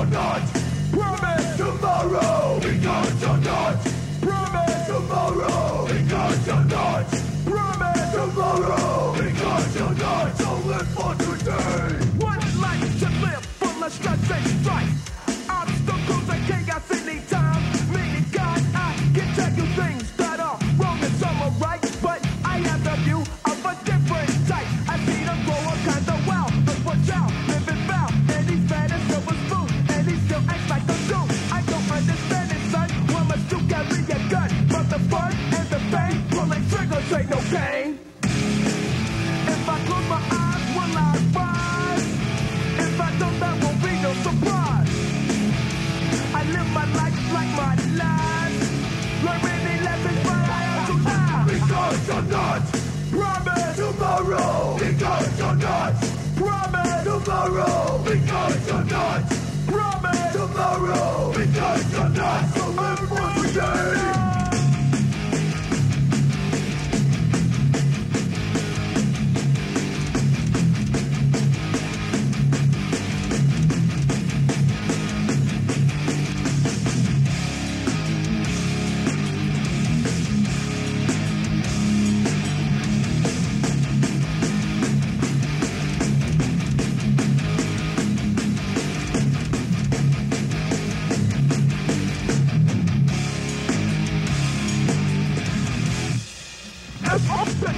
or not. Promise tomorrow. It or not. Promise tomorrow. It or not. Pulling no pain. If I close my eyes, will I rise? If I don't, that won't be no surprise. I live my life like my last. Learn many lessons, but I have to die. Because you're not Promise, tomorrow. Because you're not promise, tomorrow. Because you're not It's up the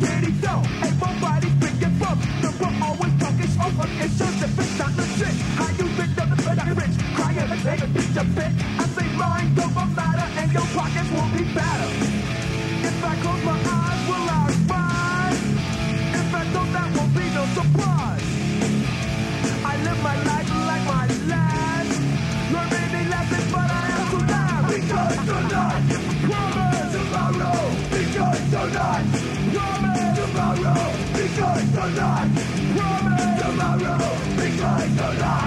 getting down. Ain't nobody speaking from. The book always talking over. It's just a bitch, not legit. How you think that the better be rich? Crying and say a bitch a bit. I say lying don't matter, and your pockets won't be better. If I close my eyes, will I rise? If I don't, that won't be no surprise. Not promise, tomorrow. Because not promise. tomorrow. Because you're